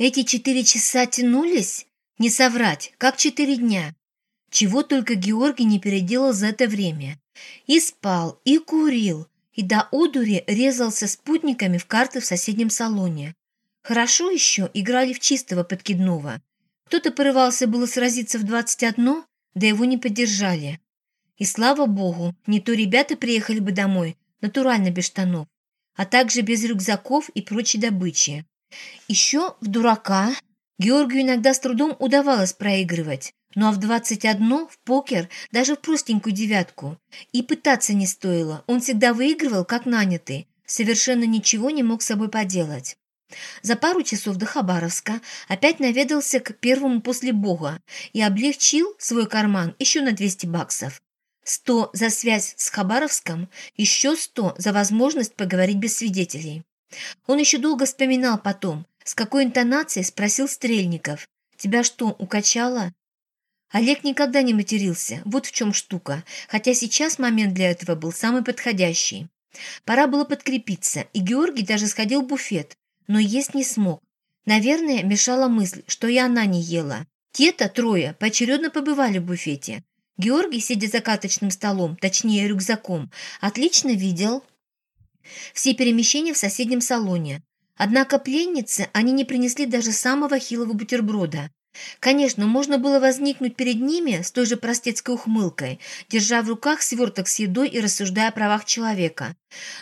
Эти четыре часа тянулись? Не соврать, как четыре дня. Чего только Георгий не переделал за это время. И спал, и курил, и до одури резался спутниками в карты в соседнем салоне. Хорошо еще играли в чистого подкидного. Кто-то порывался было сразиться в 21, да его не поддержали. И слава богу, не то ребята приехали бы домой, натурально без штанов, а также без рюкзаков и прочей добычи. Еще в дурака Георгию иногда с трудом удавалось проигрывать, ну а в 21 в покер, даже в простенькую девятку. И пытаться не стоило, он всегда выигрывал, как нанятый, совершенно ничего не мог с собой поделать. За пару часов до Хабаровска опять наведался к первому после Бога и облегчил свой карман еще на 200 баксов. Сто за связь с Хабаровском, еще сто за возможность поговорить без свидетелей. Он еще долго вспоминал потом, с какой интонацией спросил Стрельников. «Тебя что, укачало?» Олег никогда не матерился, вот в чем штука, хотя сейчас момент для этого был самый подходящий. Пора было подкрепиться, и Георгий даже сходил в буфет, но есть не смог. Наверное, мешала мысль, что и она не ела. Те-то трое поочередно побывали в буфете. Георгий, сидя за каточным столом, точнее рюкзаком, отлично видел все перемещения в соседнем салоне. Однако пленницы они не принесли даже самого хилого бутерброда. Конечно, можно было возникнуть перед ними с той же простецкой ухмылкой, держа в руках сверток с едой и рассуждая о правах человека.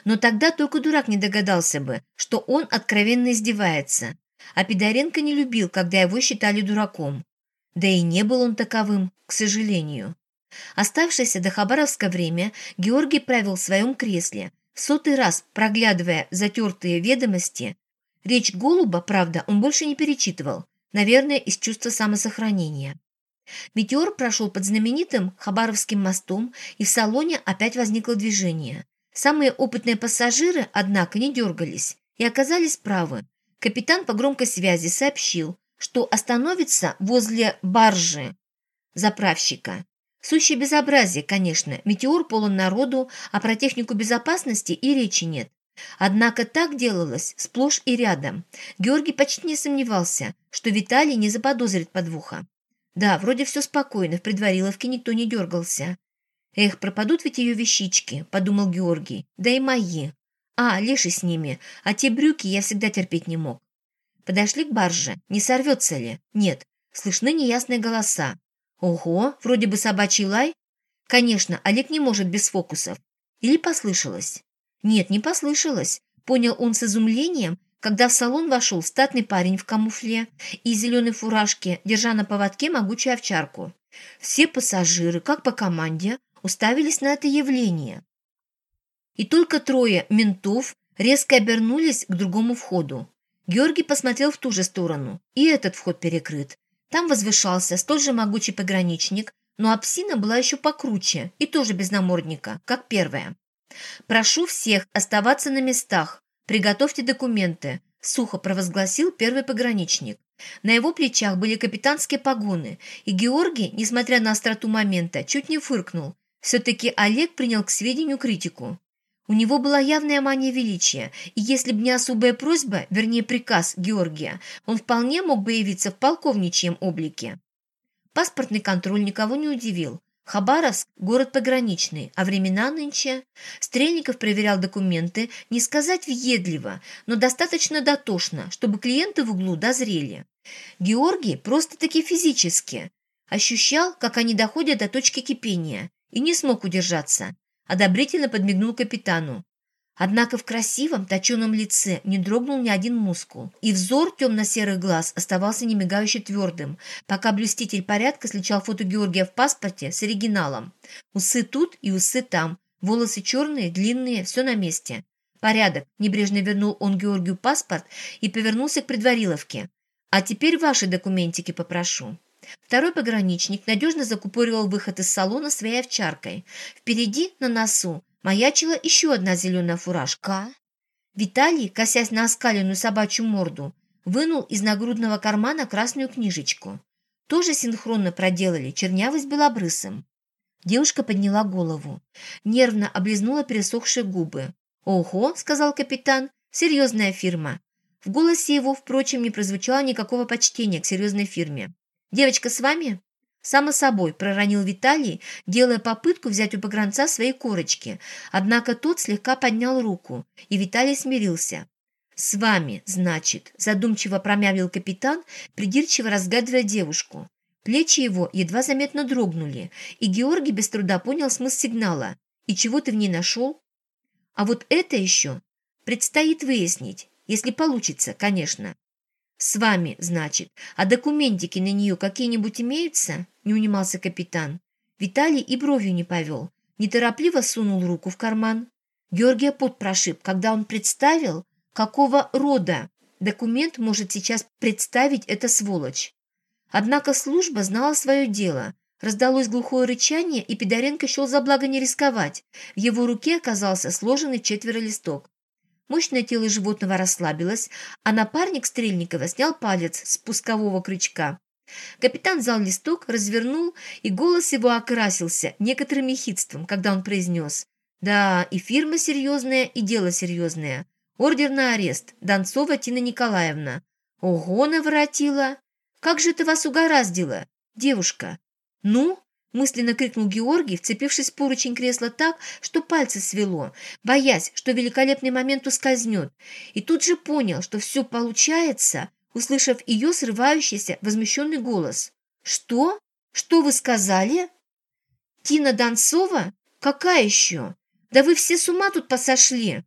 Но тогда только дурак не догадался бы, что он откровенно издевается. А Пидоренко не любил, когда его считали дураком. Да и не был он таковым, к сожалению. Оставшееся до Хабаровска время Георгий правил в своем кресле, сотый раз проглядывая затертые ведомости. Речь Голуба, правда, он больше не перечитывал, наверное, из чувства самосохранения. Метеор прошел под знаменитым Хабаровским мостом, и в салоне опять возникло движение. Самые опытные пассажиры, однако, не дергались и оказались правы. Капитан по громкой связи сообщил, что остановится возле баржи заправщика. Сущее безобразие, конечно. Метеор полон народу, а про технику безопасности и речи нет. Однако так делалось сплошь и рядом. Георгий почти не сомневался, что Виталий не заподозрит подвоха. Да, вроде все спокойно, в предвариловке никто не дергался. «Эх, пропадут ведь ее вещички», — подумал Георгий. «Да и мои. А, леший с ними, а те брюки я всегда терпеть не мог». Подошли к барже. Не сорвется ли? Нет. Слышны неясные голоса. Ого, вроде бы собачий лай. Конечно, Олег не может без фокусов. Или послышалось? Нет, не послышалось. Понял он с изумлением, когда в салон вошел статный парень в камуфле и зеленой фуражке, держа на поводке могучую овчарку. Все пассажиры, как по команде, уставились на это явление. И только трое ментов резко обернулись к другому входу. Георгий посмотрел в ту же сторону, и этот вход перекрыт. Там возвышался столь же могучий пограничник, но апсина была еще покруче и тоже без намордника, как первая. «Прошу всех оставаться на местах. Приготовьте документы», – сухо провозгласил первый пограничник. На его плечах были капитанские погоны, и Георгий, несмотря на остроту момента, чуть не фыркнул. Все-таки Олег принял к сведению критику. У него была явная мания величия, и если бы не особая просьба, вернее приказ Георгия, он вполне мог бы явиться в полковничьем облике. Паспортный контроль никого не удивил. Хабаровск – город пограничный, а времена нынче. Стрельников проверял документы, не сказать въедливо, но достаточно дотошно, чтобы клиенты в углу дозрели. Георгий просто-таки физически ощущал, как они доходят до точки кипения, и не смог удержаться одобрительно подмигнул капитану. Однако в красивом, точеном лице не дрогнул ни один мускул, и взор темно-серых глаз оставался немигающе твердым, пока блюститель порядка сличал фото Георгия в паспорте с оригиналом. Усы тут и усы там, волосы черные, длинные, все на месте. «Порядок», – небрежно вернул он Георгию паспорт и повернулся к предвариловке. «А теперь ваши документики попрошу». Второй пограничник надежно закупоривал выход из салона своей овчаркой. Впереди, на носу, маячила еще одна зеленая фуражка. Виталий, косясь на оскаленную собачью морду, вынул из нагрудного кармана красную книжечку. Тоже синхронно проделали чернявый с белобрысым. Девушка подняла голову. Нервно облизнула пересохшие губы. «Ого!» – сказал капитан. «Серьезная фирма. В голосе его, впрочем, не прозвучало никакого почтения к серьезной фирме. «Девочка с вами?» «Само собой», – проронил Виталий, делая попытку взять у погранца свои корочки. Однако тот слегка поднял руку, и Виталий смирился. «С вами, значит», – задумчиво промямлил капитан, придирчиво разгадывая девушку. Плечи его едва заметно дрогнули, и Георгий без труда понял смысл сигнала. «И чего ты в ней нашел?» «А вот это еще предстоит выяснить, если получится, конечно». «С вами, значит. А документики на нее какие-нибудь имеются?» – не унимался капитан. Виталий и бровью не повел. Неторопливо сунул руку в карман. Георгия пот прошиб, когда он представил, какого рода документ может сейчас представить эта сволочь. Однако служба знала свое дело. Раздалось глухое рычание, и Пидоренко счел за благо не рисковать. В его руке оказался сложенный четверо листок. Мощное тело животного расслабилось, а напарник Стрельникова снял палец с спускового крючка. Капитан взял листок, развернул, и голос его окрасился некоторым ехидством, когда он произнес «Да, и фирма серьезная, и дело серьезное. Ордер на арест. Донцова Тина Николаевна. Ого, наворотила! Как же это вас угораздило, девушка? Ну?» Мысленно крикнул Георгий, вцепившись в поручень кресла так, что пальцы свело, боясь, что великолепный момент ускользнет, и тут же понял, что все получается, услышав ее срывающийся возмущенный голос. «Что? Что вы сказали?» «Тина Донцова? Какая еще? Да вы все с ума тут посошли!»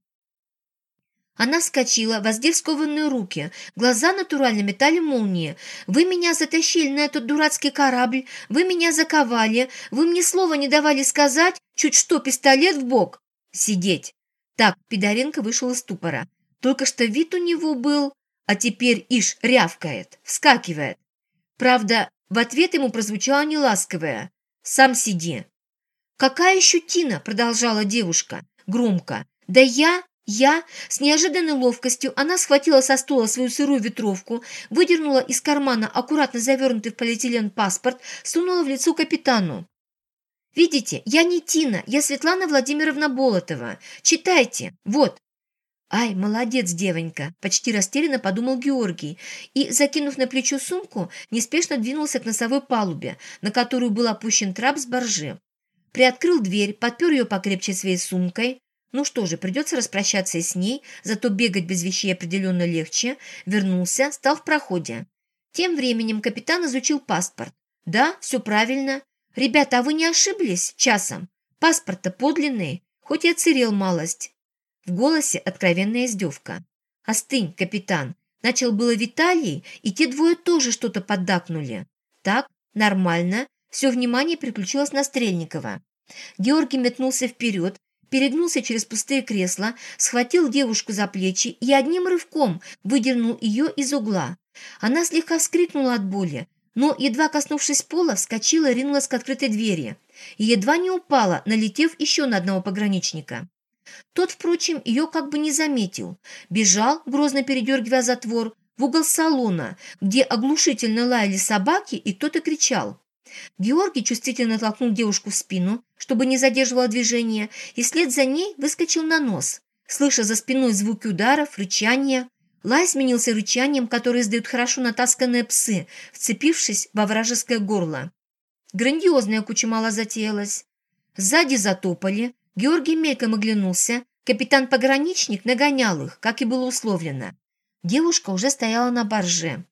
Она вскочила, воздев скованные руки. Глаза натурально метали молнии. «Вы меня затащили на этот дурацкий корабль, вы меня заковали, вы мне слова не давали сказать, чуть что пистолет в бок. Сидеть!» Так, Пидоренко вышел из ступора. Только что вид у него был, а теперь ишь рявкает, вскакивает. Правда, в ответ ему прозвучало неласковое «Сам сиди». «Какая еще Тина?» – продолжала девушка громко. «Да я...» Я с неожиданной ловкостью, она схватила со стула свою сырую ветровку, выдернула из кармана аккуратно завернутый в полиэтилен паспорт, сунула в лицо капитану. «Видите, я не Тина, я Светлана Владимировна Болотова. Читайте, вот». «Ай, молодец, девонька!» – почти растерянно подумал Георгий и, закинув на плечо сумку, неспешно двинулся к носовой палубе, на которую был опущен трап с боржи. Приоткрыл дверь, подпер ее покрепче своей сумкой, ну что же, придется распрощаться и с ней, зато бегать без вещей определенно легче. Вернулся, стал в проходе. Тем временем капитан изучил паспорт. Да, все правильно. Ребята, а вы не ошиблись часом? Паспорт-то подлинный, хоть и отсырел малость. В голосе откровенная издевка. «Остынь, капитан!» Начал было Виталий, и те двое тоже что-то поддакнули. Так, нормально, все внимание переключилось на Стрельникова. Георгий метнулся вперед, перегнулся через пустые кресла, схватил девушку за плечи и одним рывком выдернул ее из угла. Она слегка вскрикнула от боли, но, едва коснувшись пола, вскочила и ринулась к открытой двери и едва не упала, налетев еще на одного пограничника. Тот, впрочем, ее как бы не заметил. Бежал, грозно передергивая затвор, в угол салона, где оглушительно лаяли собаки и кто-то кричал. Георгий чувствительно толкнул девушку в спину, чтобы не задерживала движение, и вслед за ней выскочил на нос. Слыша за спиной звуки ударов, рычания, лай сменился рычанием, которое издают хорошо натасканные псы, вцепившись во вражеское горло. Грандиозная куча мало затеялась. Сзади затопали, Георгий мельком оглянулся, капитан-пограничник нагонял их, как и было условлено. Девушка уже стояла на барже.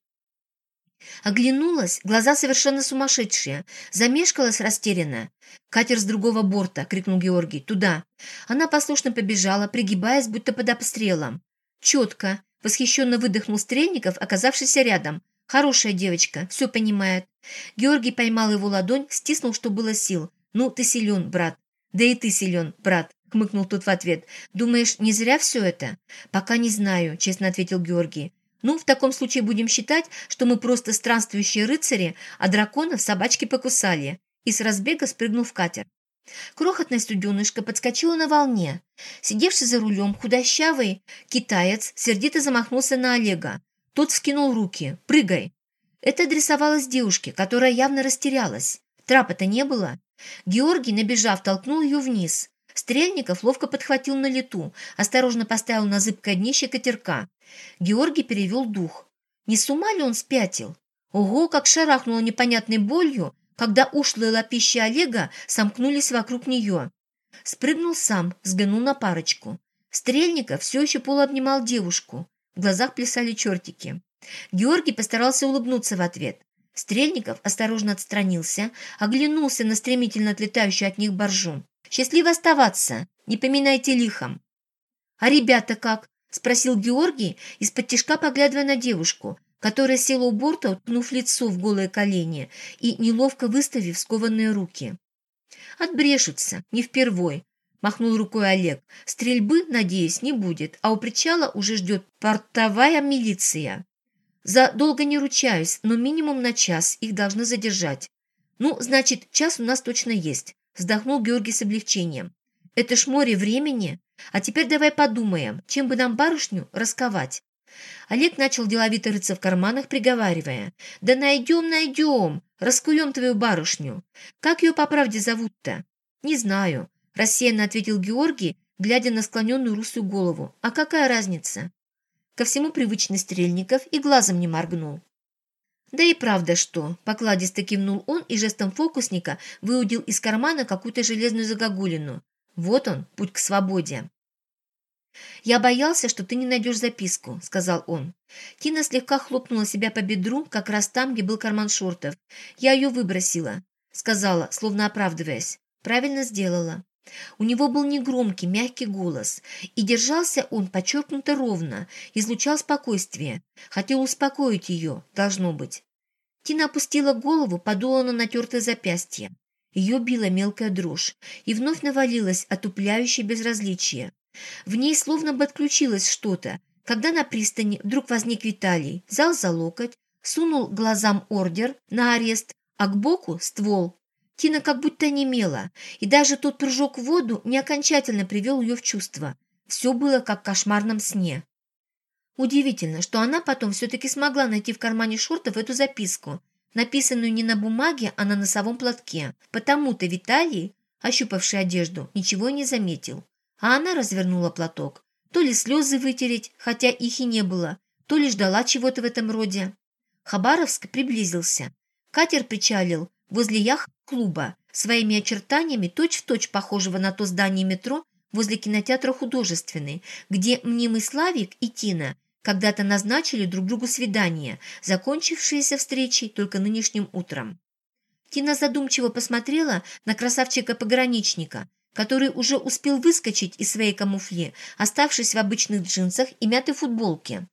Оглянулась, глаза совершенно сумасшедшие. Замешкалась растерянно. «Катер с другого борта!» — крикнул Георгий. «Туда!» Она послушно побежала, пригибаясь, будто под обстрелом. «Четко!» — восхищенно выдохнул Стрельников, оказавшийся рядом. «Хорошая девочка, все понимает». Георгий поймал его ладонь, стиснул, что было сил. «Ну, ты силен, брат». «Да и ты силен, брат», — хмыкнул тот в ответ. «Думаешь, не зря все это?» «Пока не знаю», — честно ответил Георгий. Ну, в таком случае будем считать, что мы просто странствующие рыцари, а драконов собачки покусали. И с разбега спрыгнул в катер. Крохотная студенышка подскочила на волне. Сидевший за рулем худощавый китаец сердито замахнулся на Олега. Тот вскинул руки. «Прыгай!» Это адресовалось девушке, которая явно растерялась. Трапа-то не было. Георгий, набежав, толкнул ее вниз. Стрельников ловко подхватил на лету, осторожно поставил на зыбкое днище катерка. Георгий перевел дух. Не с ума ли он спятил? Ого, как шарахнуло непонятной болью, когда ушлые лапищи Олега сомкнулись вокруг нее. Спрыгнул сам, взглянул на парочку. Стрельников все еще полуобнимал девушку. В глазах плясали чертики. Георгий постарался улыбнуться в ответ. Стрельников осторожно отстранился, оглянулся на стремительно отлетающую от них боржу. «Счастливо оставаться! Не поминайте лихом!» «А ребята как?» – спросил Георгий, из-под тишка поглядывая на девушку, которая села у борта, уткнув лицо в голые колени и неловко выставив скованные руки. «Отбрешутся, не впервой», – махнул рукой Олег. «Стрельбы, надеюсь, не будет, а у причала уже ждет портовая милиция. За долго не ручаюсь, но минимум на час их должны задержать. Ну, значит, час у нас точно есть», – вздохнул Георгий с облегчением. «Это ж море времени. А теперь давай подумаем, чем бы нам барышню расковать». Олег начал деловито рыться в карманах, приговаривая. «Да найдем, найдем! Раскуем твою барышню! Как ее по правде зовут-то?» «Не знаю», – рассеянно ответил Георгий, глядя на склоненную русую голову. «А какая разница?» Ко всему привычный Стрельников и глазом не моргнул. «Да и правда что!» – покладисто кивнул он и жестом фокусника выудил из кармана какую-то железную загогулину. «Вот он, путь к свободе!» «Я боялся, что ты не найдешь записку», — сказал он. Тина слегка хлопнула себя по бедру, как раз там, где был карман шортов. «Я ее выбросила», — сказала, словно оправдываясь. «Правильно сделала». У него был негромкий, мягкий голос, и держался он подчеркнуто ровно, излучал спокойствие. Хотел успокоить ее, должно быть. Тина опустила голову, подула на натертое запястье. Ее била мелкая дрожь, и вновь навалилось отупляющее безразличие. В ней словно бы отключилось что-то, когда на пристани вдруг возник Виталий, взял за локоть, сунул глазам ордер на арест, а к боку ствол. Тина как будто немела, и даже тот прыжок в воду не окончательно привел ее в чувство. Все было как в кошмарном сне. Удивительно, что она потом все-таки смогла найти в кармане шортов эту записку, написанную не на бумаге, а на носовом платке. Потому-то Виталий, ощупавший одежду, ничего не заметил. А она развернула платок. То ли слезы вытереть, хотя их и не было, то ли ждала чего-то в этом роде. Хабаровск приблизился. Катер причалил возле яхт-клуба, своими очертаниями точь-в-точь точь похожего на то здание метро возле кинотеатра «Художественный», где мнимый Славик и Тина когда-то назначили друг другу свидание, закончившееся встречей только нынешним утром. Тина задумчиво посмотрела на красавчика-пограничника, который уже успел выскочить из своей камуфле, оставшись в обычных джинсах и мятой футболке.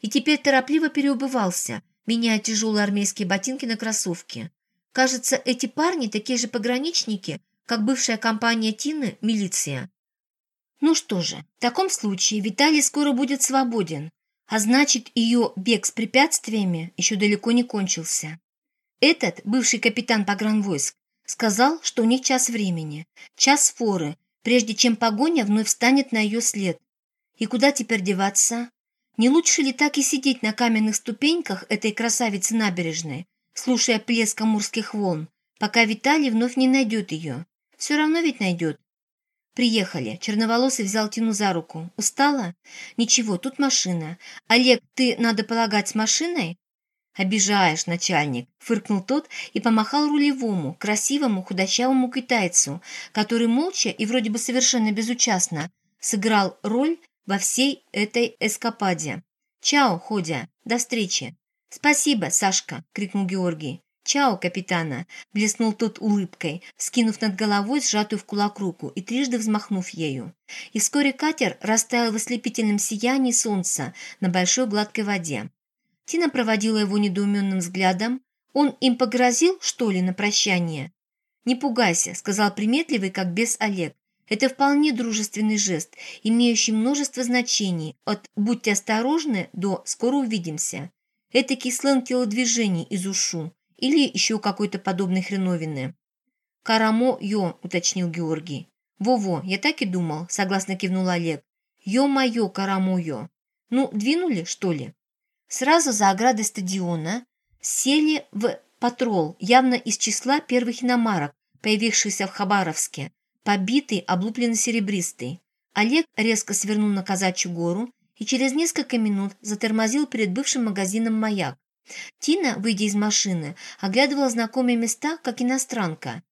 И теперь торопливо переубывался, меняя тяжелые армейские ботинки на кроссовки. Кажется, эти парни такие же пограничники, как бывшая компания Тины «Милиция». Ну что же, в таком случае Виталий скоро будет свободен, а значит, ее бег с препятствиями еще далеко не кончился. Этот, бывший капитан погранвойск, Сказал, что у них час времени, час форы, прежде чем погоня вновь встанет на ее след. И куда теперь деваться? Не лучше ли так и сидеть на каменных ступеньках этой красавицы набережной, слушая плеск амурских волн, пока Виталий вновь не найдет ее? Все равно ведь найдет. Приехали. Черноволосый взял Тину за руку. Устала? Ничего, тут машина. Олег, ты, надо полагать, с машиной? «Обижаешь, начальник», — фыркнул тот и помахал рулевому, красивому худощавому китайцу, который молча и вроде бы совершенно безучастно сыграл роль во всей этой эскападе. «Чао, Ходя, до встречи!» «Спасибо, Сашка!» — крикнул Георгий. «Чао, капитана!» — блеснул тот улыбкой, скинув над головой сжатую в кулак руку и трижды взмахнув ею. И вскоре катер растаял в ослепительном сиянии солнца на большой гладкой воде. Тина проводила его недоуменным взглядом. Он им погрозил, что ли, на прощание? «Не пугайся», — сказал приметливый, как бес Олег. Это вполне дружественный жест, имеющий множество значений, от «будьте осторожны» до «скоро увидимся». Это сленг телодвижений из ушу или еще какой-то подобной хреновины. «Карамо-ё», — уточнил Георгий. «Во-во, я так и думал», — согласно кивнул Олег. «Ё-моё, карамо-ё». Ну, двинули, что ли? Сразу за оградой стадиона сели в патрол, явно из числа первых иномарок, появившихся в Хабаровске. побитый, облупленный серебристый. Олег резко свернул на Казачью гору и через несколько минут затормозил перед бывшим магазином «Маяк». Тина, выйдя из машины, оглядывала знакомые места, как иностранка.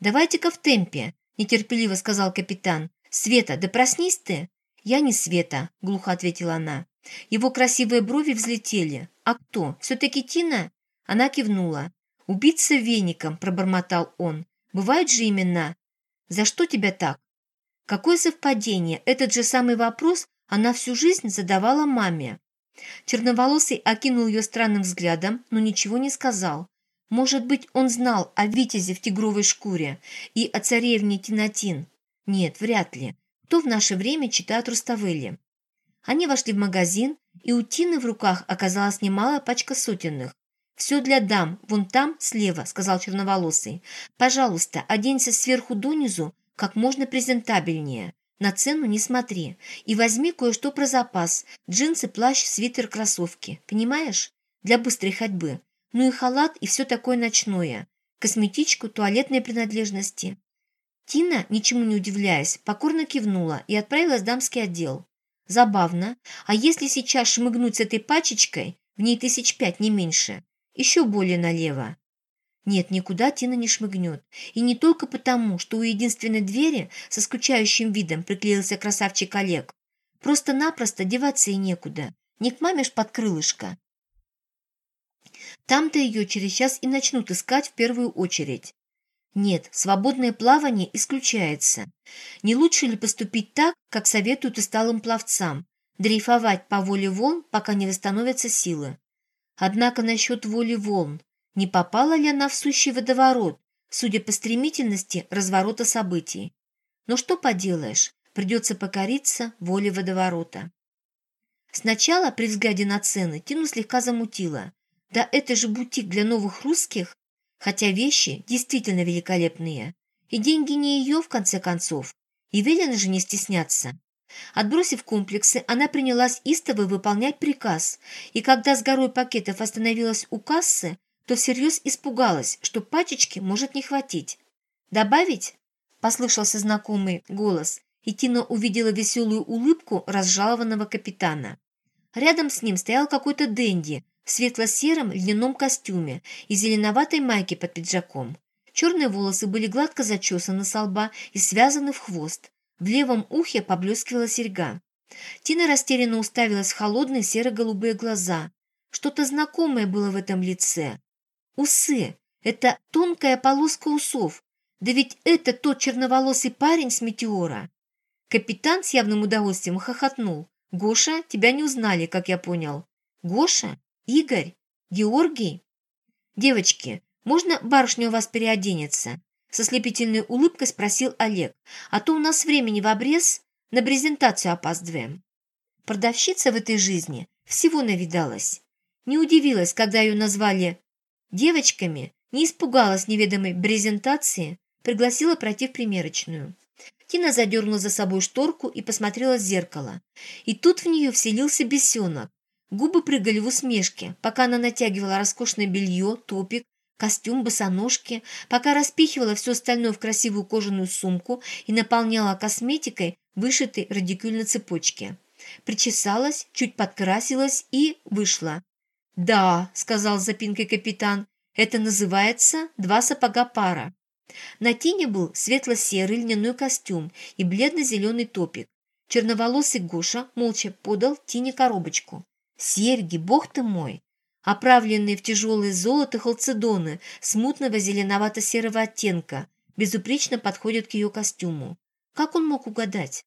«Давайте-ка в темпе», – нетерпеливо сказал капитан. «Света, да проснись ты!» «Я не Света», – глухо ответила она. Его красивые брови взлетели. «А кто? Все-таки Тина?» Она кивнула. «Убийца веником», – пробормотал он. «Бывают же имена». «За что тебя так?» Какое совпадение! Этот же самый вопрос она всю жизнь задавала маме. Черноволосый окинул ее странным взглядом, но ничего не сказал. Может быть, он знал о Витязе в тигровой шкуре и о царевне Тинатин? Нет, вряд ли. Кто в наше время читает Руставели? Они вошли в магазин, и у Тины в руках оказалась немалая пачка сотенных. «Все для дам, вон там, слева», — сказал черноволосый. «Пожалуйста, оденься сверху донизу как можно презентабельнее. На цену не смотри. И возьми кое-что про запас. Джинсы, плащ, свитер, кроссовки. Понимаешь? Для быстрой ходьбы. Ну и халат, и все такое ночное. Косметичку, туалетные принадлежности». Тина, ничему не удивляясь, покорно кивнула и отправилась в дамский отдел. Забавно. А если сейчас шмыгнуть с этой пачечкой, в ней тысяч пять, не меньше, еще более налево. Нет, никуда Тина не шмыгнет. И не только потому, что у единственной двери со скучающим видом приклеился красавчик Олег. Просто-напросто деваться и некуда. Не к маме ж под крылышко. Там-то ее через час и начнут искать в первую очередь. Нет, свободное плавание исключается. Не лучше ли поступить так, как советуют усталым пловцам, дрейфовать по воле волн, пока не восстановятся силы? Однако насчет воли волн, не попала ли она в сущий водоворот, судя по стремительности разворота событий? Но что поделаешь, придется покориться воле водоворота. Сначала, при взгляде на цены, Тину слегка замутила. Да это же бутик для новых русских, хотя вещи действительно великолепные. И деньги не ее, в конце концов. И велено же не стесняться. Отбросив комплексы, она принялась истово выполнять приказ, и когда с горой пакетов остановилась у кассы, то всерьез испугалась, что пачечки может не хватить. «Добавить?» – послышался знакомый голос, и Тина увидела веселую улыбку разжалованного капитана. Рядом с ним стоял какой-то денди в светло-сером льняном костюме и зеленоватой майке под пиджаком. Черные волосы были гладко зачесаны со лба и связаны в хвост. В левом ухе поблескивала серьга. Тина растерянно уставилась в холодные серо-голубые глаза. Что-то знакомое было в этом лице. Усы. Это тонкая полоска усов. Да ведь это тот черноволосый парень с метеора. Капитан с явным удовольствием хохотнул. «Гоша, тебя не узнали, как я понял». «Гоша? Игорь? Георгий?» «Девочки, можно барышня у вас переоденется?» Со слепительной улыбкой спросил Олег. «А то у нас времени в обрез, на презентацию опаздываем». Продавщица в этой жизни всего навидалась. Не удивилась, когда ее назвали девочками, не испугалась неведомой презентации, пригласила пройти в примерочную. Тина задернула за собой шторку и посмотрела в зеркало. И тут в нее вселился бесенок. Губы прыгали в усмешке, пока она натягивала роскошное белье, топик, костюм, босоножки, пока распихивала все остальное в красивую кожаную сумку и наполняла косметикой, вышитой радикюль на цепочке. Причесалась, чуть подкрасилась и вышла. «Да», — сказал с запинкой капитан, — «это называется два сапога пара». На Тине был светло-серый льняной костюм и бледно-зеленый топик. Черноволосый Гоша молча подал Тине коробочку. «Серьги, бог ты мой!» Оправленные в тяжелое золото халцедоны смутного зеленовато-серого оттенка безупречно подходят к ее костюму. Как он мог угадать?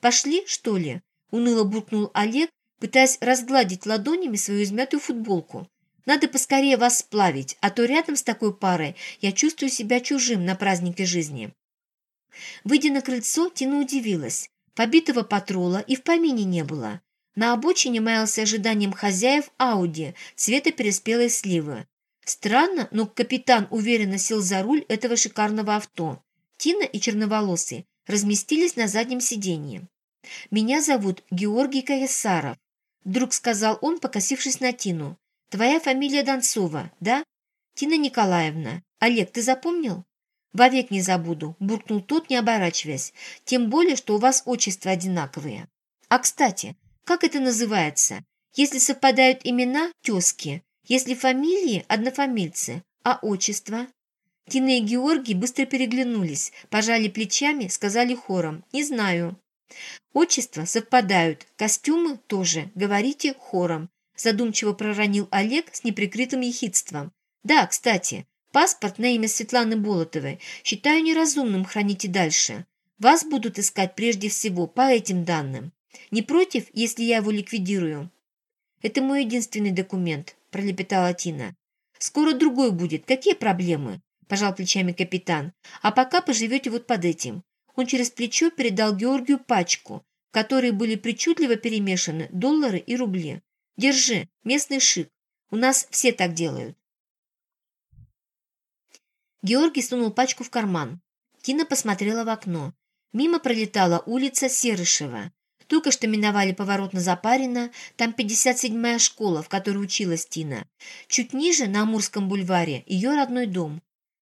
«Пошли, что ли?» – уныло буркнул Олег, пытаясь разгладить ладонями свою измятую футболку. Надо поскорее вас сплавить, а то рядом с такой парой я чувствую себя чужим на празднике жизни». Выйдя на крыльцо, Тина удивилась. Побитого патрола и в помине не было. На обочине маялся ожиданием хозяев Ауди цвета переспелой сливы. Странно, но капитан уверенно сел за руль этого шикарного авто. Тина и черноволосый разместились на заднем сиденье. «Меня зовут Георгий Каясаров», — вдруг сказал он, покосившись на Тину. Твоя фамилия Донцова, да? Тина Николаевна. Олег, ты запомнил? «Вовек не забуду», – буркнул тот, не оборачиваясь. «Тем более, что у вас отчества одинаковые. А, кстати, как это называется? Если совпадают имена – тезки, если фамилии – однофамильцы, а отчество?» Тина и Георгий быстро переглянулись, пожали плечами, сказали хором «Не знаю». «Отчества совпадают, костюмы тоже, говорите хором», задумчиво проронил Олег с неприкрытым ехидством. «Да, кстати, паспорт на имя Светланы Болотовой считаю неразумным хранить и дальше. Вас будут искать прежде всего по этим данным. Не против, если я его ликвидирую?» «Это мой единственный документ», – пролепетала Тина. «Скоро другой будет. Какие проблемы?» – пожал плечами капитан. «А пока поживете вот под этим». Он через плечо передал Георгию пачку, в которой были причудливо перемешаны доллары и рубли. Держи, местный шик. У нас все так делают. Георгий сунул пачку в карман. Тина посмотрела в окно. Мимо пролетала улица Серышева. Только что миновали поворот на Запарина, там 57-я школа, в которой училась Тина. Чуть ниже, на Амурском бульваре, ее родной дом.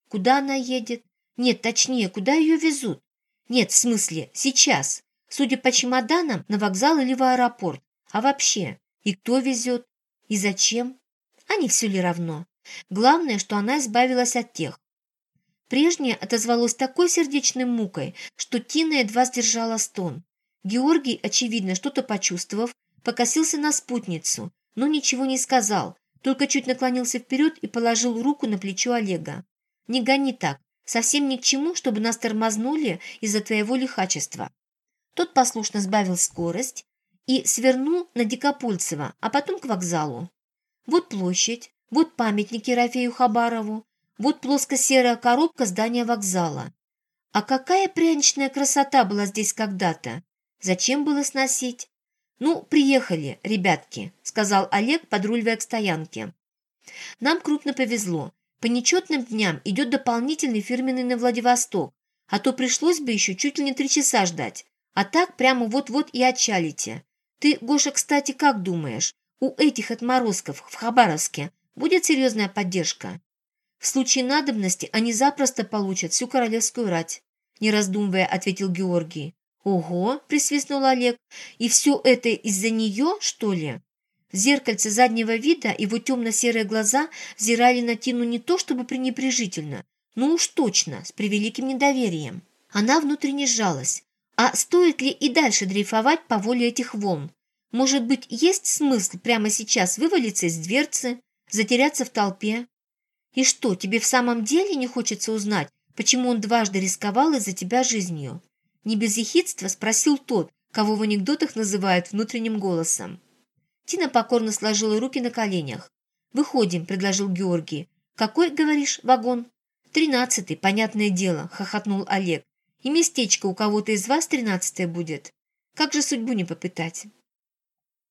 Куда она едет? Нет, точнее, куда ее везут? Нет, в смысле, сейчас. Судя по чемоданам, на вокзал или в аэропорт. А вообще, и кто везет? И зачем? А не все ли равно? Главное, что она избавилась от тех. Прежнее отозвалось такой сердечной мукой, что Тина едва сдержала стон. Георгий, очевидно, что-то почувствовав, покосился на спутницу, но ничего не сказал, только чуть наклонился вперед и положил руку на плечо Олега. «Не гони так, совсем ни к чему, чтобы нас тормознули из-за твоего лихачества». Тот послушно сбавил скорость, и свернул на Дикопольцево, а потом к вокзалу. Вот площадь, вот памятник Ерофею Хабарову, вот плоско-серая коробка здания вокзала. А какая пряничная красота была здесь когда-то! Зачем было сносить? «Ну, приехали, ребятки», — сказал Олег, подруливая к стоянке. «Нам крупно повезло. По нечетным дням идет дополнительный фирменный на Владивосток, а то пришлось бы еще чуть ли не три часа ждать. А так прямо вот-вот и отчалите. Ты, Гоша, кстати, как думаешь, у этих отморозков в Хабаровске будет серьезная поддержка? В случае надобности они запросто получат всю королевскую рать, не раздумывая, ответил Георгий. Ого, присвистнул Олег, и все это из-за нее, что ли? В зеркальце заднего вида его темно-серые глаза взирали на Тину не то чтобы пренебрежительно, но уж точно, с превеликим недоверием. Она внутренне сжалась. А стоит ли и дальше дрейфовать по воле этих волн? Может быть, есть смысл прямо сейчас вывалиться из дверцы, затеряться в толпе? И что, тебе в самом деле не хочется узнать, почему он дважды рисковал из-за тебя жизнью? Не без ехидства спросил тот, кого в анекдотах называют внутренним голосом. Тина покорно сложила руки на коленях. «Выходим», — предложил Георгий. «Какой, говоришь, вагон?» «Тринадцатый, понятное дело», — хохотнул Олег. И местечко у кого-то из вас тринадцатое будет. Как же судьбу не попытать?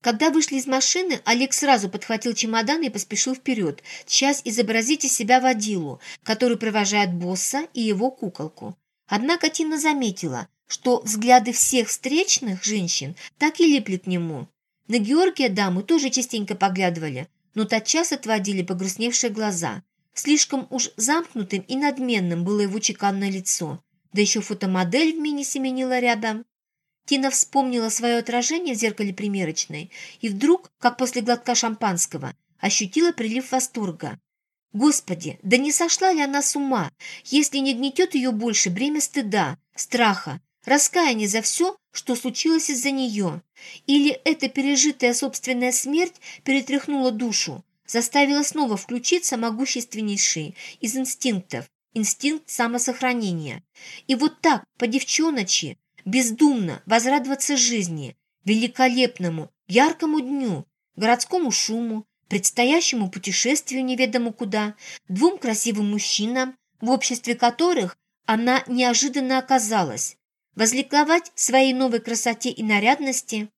Когда вышли из машины, Олег сразу подхватил чемодан и поспешил вперед, часть изобразить из себя водилу, который провожает босса и его куколку. Однако Тина заметила, что взгляды всех встречных женщин так и липли к нему. На Георгия дамы тоже частенько поглядывали, но тотчас отводили погрустневшие глаза. Слишком уж замкнутым и надменным было его чеканное лицо да еще фотомодель в мини семенила рядом. Тина вспомнила свое отражение в зеркале примерочной и вдруг, как после глотка шампанского, ощутила прилив восторга. Господи, да не сошла ли она с ума, если не гнетет ее больше бремя стыда, страха, раскаяния за все, что случилось из-за нее? Или эта пережитая собственная смерть перетряхнула душу, заставила снова включиться могущественнейший из инстинктов, инстинкт самосохранения. И вот так, по девчоночи, бездумно возрадоваться жизни, великолепному, яркому дню, городскому шуму, предстоящему путешествию неведомо куда, двум красивым мужчинам, в обществе которых она неожиданно оказалась, возликовать в своей новой красоте и нарядности.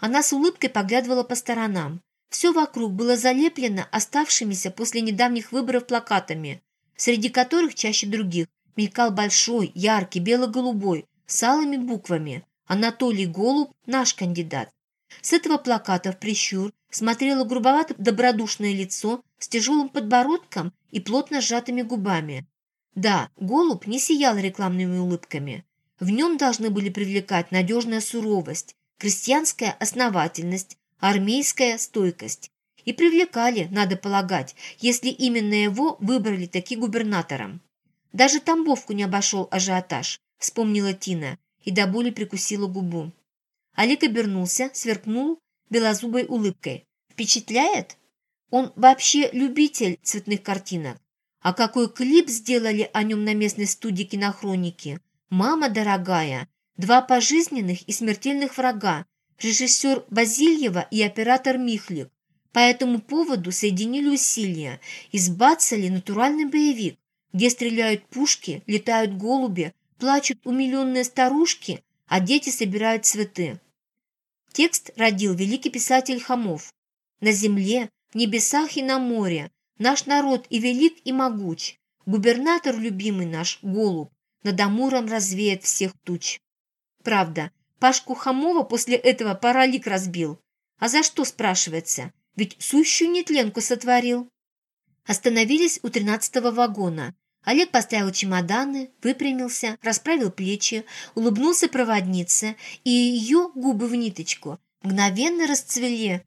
Она с улыбкой поглядывала по сторонам. Все вокруг было залеплено оставшимися после недавних выборов плакатами среди которых чаще других мелькал большой, яркий, бело-голубой, с алыми буквами «Анатолий Голуб – наш кандидат». С этого плаката в прищур смотрело грубовато-добродушное лицо с тяжелым подбородком и плотно сжатыми губами. Да, голубь не сиял рекламными улыбками. В нем должны были привлекать надежная суровость, крестьянская основательность, армейская стойкость. И привлекали, надо полагать, если именно его выбрали таки губернатором. Даже Тамбовку не обошел ажиотаж, вспомнила Тина и до боли прикусила губу. Олег обернулся, сверкнул белозубой улыбкой. «Впечатляет? Он вообще любитель цветных картинок. А какой клип сделали о нем на местной студии кинохроники? Мама дорогая, два пожизненных и смертельных врага, режиссер Базильева и оператор Михлик. По этому поводу соединили усилия и сбацали натуральный боевик, где стреляют пушки, летают голуби, плачут умиленные старушки, а дети собирают цветы. Текст родил великий писатель Хамов. На земле, в небесах и на море наш народ и велик, и могуч. Губернатор любимый наш, голубь, над Амуром развеет всех туч. Правда, Пашку Хамова после этого паралик разбил. А за что, спрашивается? Ведь сущую нетленку сотворил. Остановились у тринадцатого вагона. Олег поставил чемоданы, выпрямился, расправил плечи, улыбнулся проводнице, и ее губы в ниточку мгновенно расцвели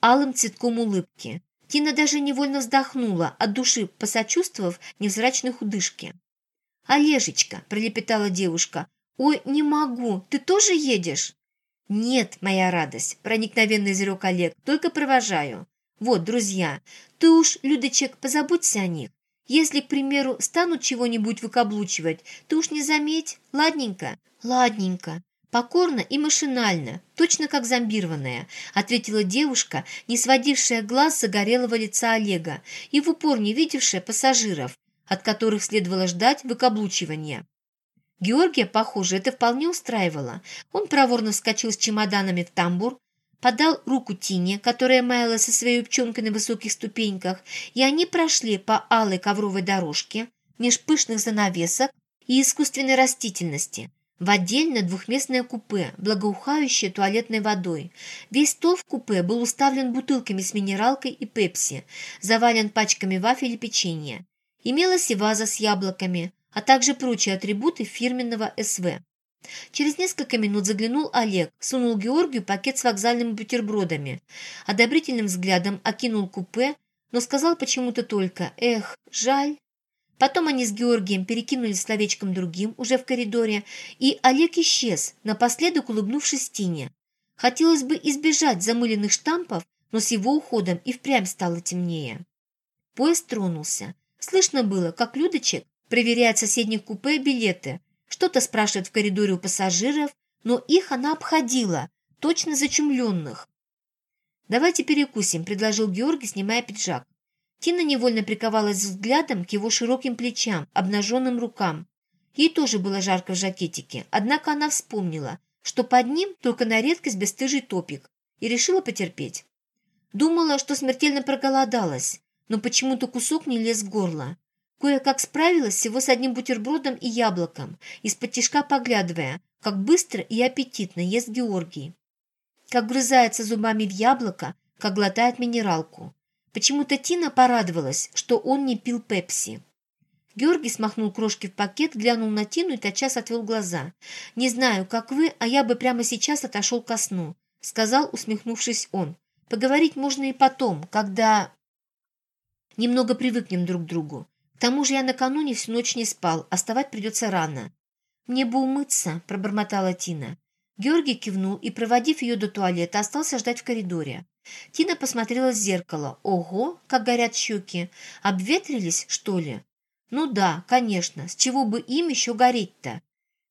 алым цветком улыбки. Тина даже невольно вздохнула, от души посочувствовав невзрачной худышке. «Олежечка», – пролепетала девушка, – «ой, не могу, ты тоже едешь?» «Нет, моя радость», – проникновенно изрек Олег, – «только провожаю. Вот, друзья, ты уж, Людочек, позаботься о них. Если, к примеру, станут чего-нибудь выкаблучивать, ты уж не заметь. Ладненько? Ладненько. Покорно и машинально, точно как зомбированная, ответила девушка, не сводившая глаз загорелого лица Олега и в упор не видевшая пассажиров, от которых следовало ждать выкаблучивания. Георгия, похоже, это вполне устраивало. Он проворно вскочил с чемоданами в тамбур, подал руку Тине, которая маялась со своей пченкой на высоких ступеньках, и они прошли по алой ковровой дорожке меж пышных занавесок и искусственной растительности в отдельное двухместное купе, благоухающее туалетной водой. Весь стол в купе был уставлен бутылками с минералкой и пепси, завален пачками вафель и печенья. Имелась и ваза с яблоками, а также прочие атрибуты фирменного СВ. Через несколько минут заглянул Олег, сунул Георгию пакет с вокзальными бутербродами, одобрительным взглядом окинул купе, но сказал почему-то только «Эх, жаль». Потом они с Георгием перекинулись словечком другим, уже в коридоре, и Олег исчез, напоследок улыбнувшись Тине. Хотелось бы избежать замыленных штампов, но с его уходом и впрямь стало темнее. Поезд тронулся. Слышно было, как Людочек проверяет в соседних купе билеты – что-то спрашивает в коридоре у пассажиров, но их она обходила, точно зачумленных. «Давайте перекусим», – предложил Георгий, снимая пиджак. Тина невольно приковалась взглядом к его широким плечам, обнаженным рукам. Ей тоже было жарко в жакетике, однако она вспомнила, что под ним только на редкость бесстыжий топик, и решила потерпеть. Думала, что смертельно проголодалась, но почему-то кусок не лез в горло. Кое-как справилась всего с одним бутербродом и яблоком, из-под тишка поглядывая, как быстро и аппетитно ест Георгий. Как грызается зубами в яблоко, как глотает минералку. Почему-то Тина порадовалась, что он не пил пепси. Георгий смахнул крошки в пакет, глянул на Тину и тотчас отвел глаза. «Не знаю, как вы, а я бы прямо сейчас отошел ко сну», — сказал, усмехнувшись он. «Поговорить можно и потом, когда...» «Немного привыкнем друг к другу. К тому же я накануне всю ночь не спал, оставать придется рано. «Мне бы умыться», – пробормотала Тина. Георгий кивнул и, проводив ее до туалета, остался ждать в коридоре. Тина посмотрела в зеркало. «Ого, как горят щеки! Обветрились, что ли?» «Ну да, конечно, с чего бы им еще гореть-то?»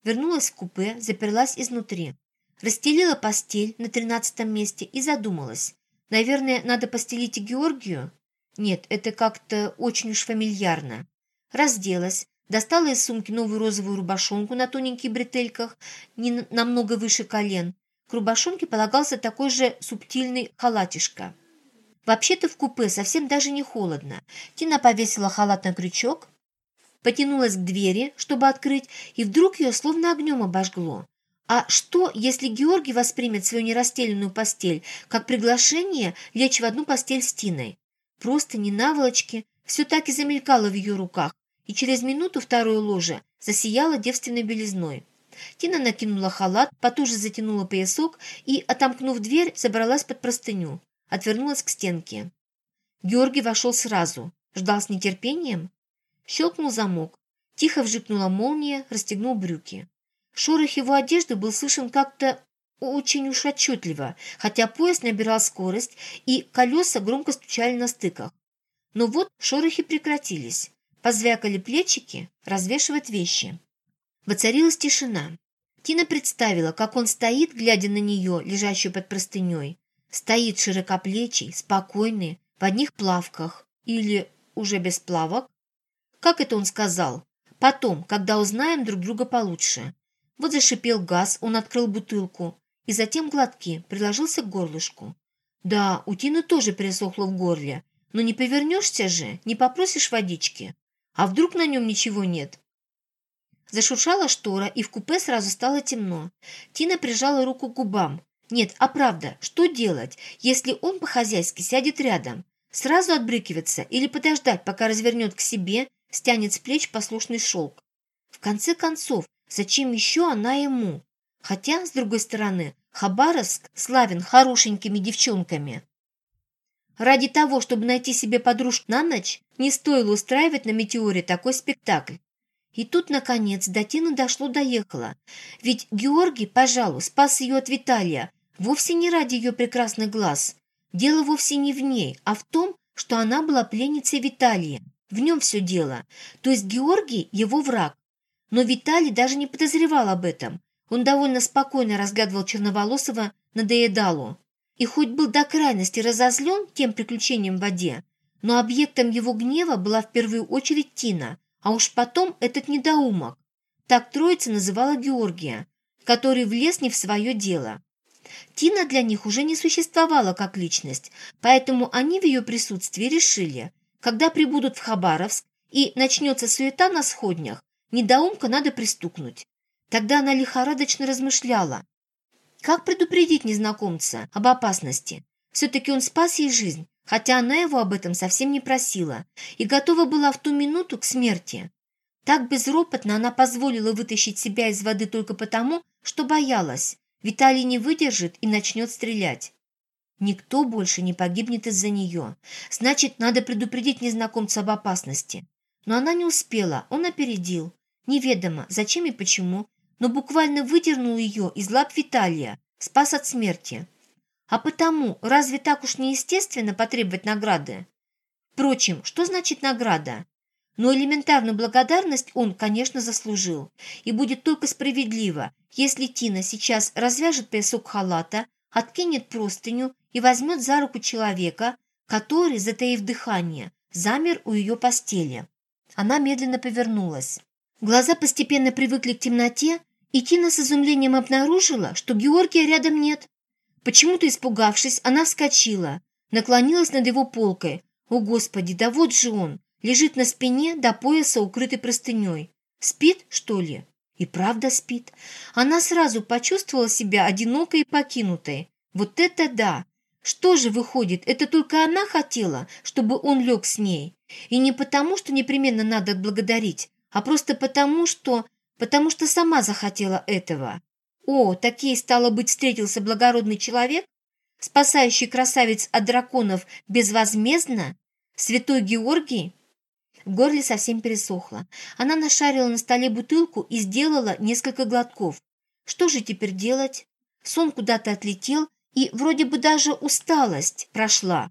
Вернулась в купе, заперлась изнутри. Расстелила постель на тринадцатом месте и задумалась. «Наверное, надо постелить и Георгию?» Нет, это как-то очень уж фамильярно. Разделась, достала из сумки новую розовую рубашонку на тоненьких бретельках, не намного выше колен. К рубашонке полагался такой же субтильный халатишка. Вообще-то в купе совсем даже не холодно. Тина повесила халат на крючок, потянулась к двери, чтобы открыть, и вдруг ее словно огнем обожгло. А что, если Георгий воспримет свою нерастеленную постель как приглашение лечь в одну постель с Тиной? Просто не наволочки, все так и замелькало в ее руках, и через минуту второе ложе засияло девственной белизной. Тина накинула халат, потуже затянула поясок и, отомкнув дверь, забралась под простыню, отвернулась к стенке. Георгий вошел сразу, ждал с нетерпением. Щелкнул замок, тихо вжикнула молния, расстегнул брюки. Шорох его одежды был слышен как-то очень уж отчетливо, хотя поезд набирал скорость и колеса громко стучали на стыках. Но вот шорохи прекратились. Позвякали плечики, развешивать вещи. Воцарилась тишина. Тина представила, как он стоит, глядя на нее, лежащую под простыней. Стоит широкоплечий, спокойный, в одних плавках. Или уже без плавок. Как это он сказал? Потом, когда узнаем друг друга получше. Вот зашипел газ, он открыл бутылку. И затем глотки, приложился к горлышку. Да, у Тины тоже пересохло в горле. Но не повернешься же, не попросишь водички. А вдруг на нем ничего нет? Зашуршала штора, и в купе сразу стало темно. Тина прижала руку к губам. Нет, а правда, что делать, если он по-хозяйски сядет рядом? Сразу отбрыкиваться или подождать, пока развернет к себе, стянет с плеч послушный шелк? В конце концов, зачем еще она ему? Хотя, с другой стороны, Хабаровск славен хорошенькими девчонками. Ради того, чтобы найти себе подружку на ночь, не стоило устраивать на «Метеоре» такой спектакль. И тут, наконец, до Тины дошло-доехало. Ведь Георгий, пожалуй, спас ее от Виталия, вовсе не ради ее прекрасных глаз. Дело вовсе не в ней, а в том, что она была пленницей Виталия. В нем все дело. То есть Георгий – его враг. Но Виталий даже не подозревал об этом. Он довольно спокойно разглядывал Черноволосого на Деедалу. И хоть был до крайности разозлен тем приключением в воде, но объектом его гнева была в первую очередь Тина – а уж потом этот недоумок. Так троица называла Георгия, который влез не в свое дело. Тина для них уже не существовала как личность, поэтому они в ее присутствии решили, когда прибудут в Хабаровск и начнется суета на сходнях, недоумка надо пристукнуть. Тогда она лихорадочно размышляла. Как предупредить незнакомца об опасности? Все-таки он спас ей жизнь, хотя она его об этом совсем не просила и готова была в ту минуту к смерти. Так безропотно она позволила вытащить себя из воды только потому, что боялась. Виталий не выдержит и начнет стрелять. Никто больше не погибнет из-за нее. Значит, надо предупредить незнакомца об опасности. Но она не успела, он опередил. Неведомо, зачем и почему, но буквально выдернул ее из лап Виталия, спас от смерти. А потому, разве так уж неестественно потребовать награды? Впрочем, что значит награда? Но элементарную благодарность он, конечно, заслужил. И будет только справедливо, если Тина сейчас развяжет поясок халата, откинет простыню и возьмет за руку человека, который, затаив дыхание, замер у ее постели. Она медленно повернулась. Глаза постепенно привыкли к темноте, и Тина с изумлением обнаружила, что Георгия рядом нет. Почему-то испугавшись, она вскочила, наклонилась над его полкой. О, Господи, да вот же он! Лежит на спине до пояса, укрытый простыней. Спит, что ли? И правда спит. Она сразу почувствовала себя одинокой и покинутой. Вот это да! Что же выходит, это только она хотела, чтобы он лег с ней? И не потому, что непременно надо отблагодарить, а просто потому, что... потому что сама захотела этого. О, такие, стало быть, встретился благородный человек, спасающий красавиц от драконов безвозмездно? Святой Георгий? В горле совсем пересохло. Она нашарила на столе бутылку и сделала несколько глотков. Что же теперь делать? Сон куда-то отлетел, и вроде бы даже усталость прошла.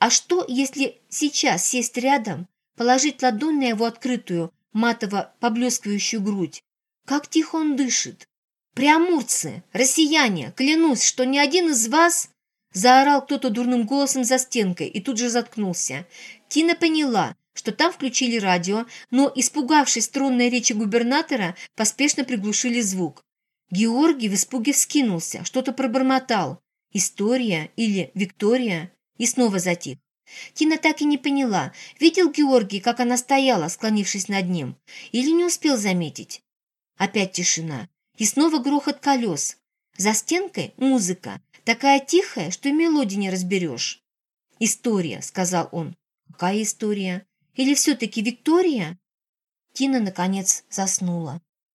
А что, если сейчас сесть рядом, положить ладонь на его открытую, матово поблескивающую грудь? Как тихо он дышит! «Преамурцы! Россияне! Клянусь, что ни один из вас...» Заорал кто-то дурным голосом за стенкой и тут же заткнулся. Тина поняла, что там включили радио, но, испугавшись струнной речи губернатора, поспешно приглушили звук. Георгий в испуге вскинулся, что-то пробормотал. «История» или «Виктория» и снова затих. Тина так и не поняла, видел Георгий, как она стояла, склонившись над ним, или не успел заметить. Опять тишина. И снова грохот колес. За стенкой музыка, такая тихая, что и мелодии не разберешь. «История», — сказал он. «Какая история? Или все-таки Виктория?» Тина, наконец, заснула.